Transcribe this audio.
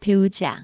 배우자.